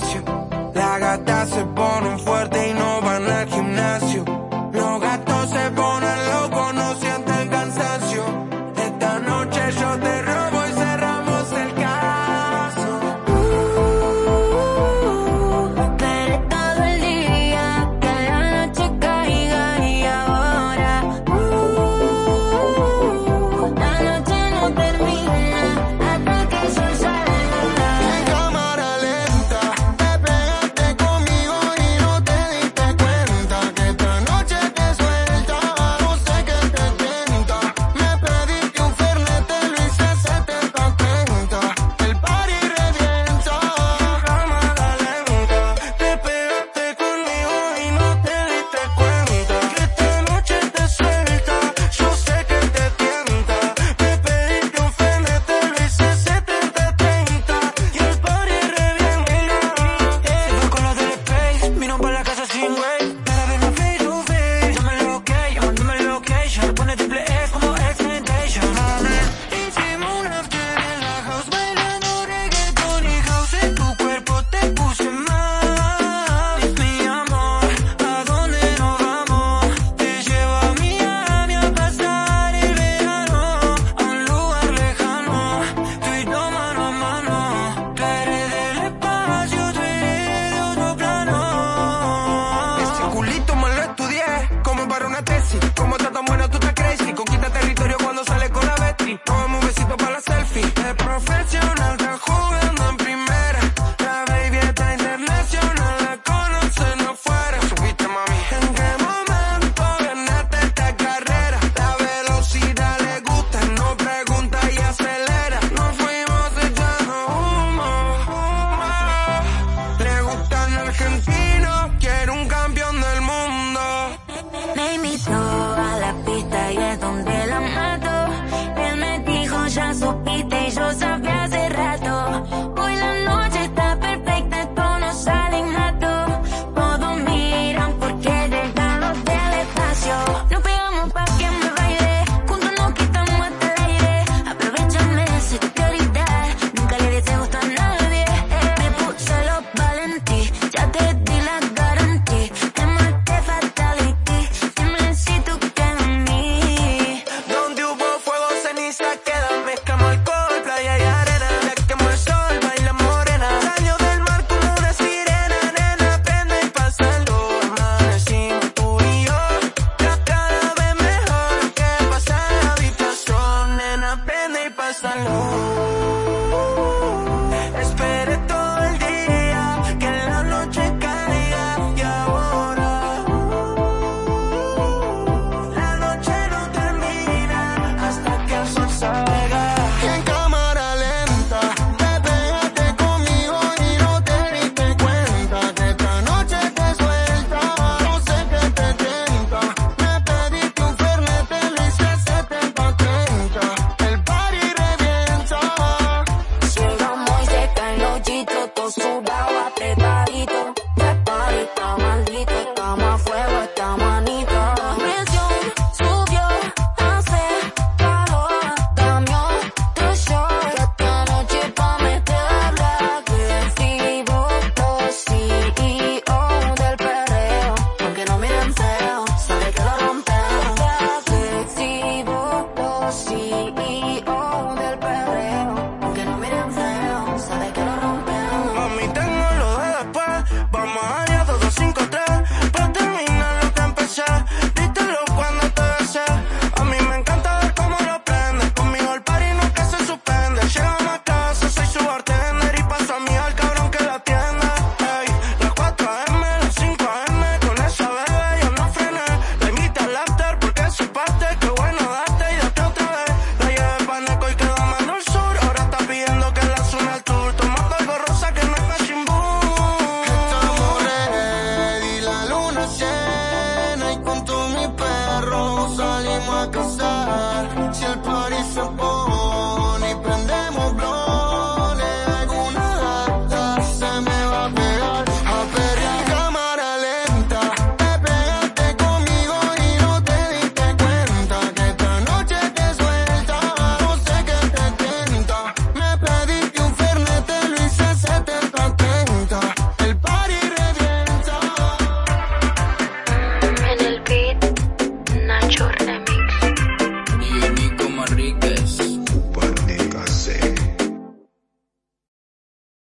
espacio. La gata se ponen fuerte y no van al gimnasio. Los gatos se ponen locos, no sienten cansancio. Esta noche yo te profession prende y see.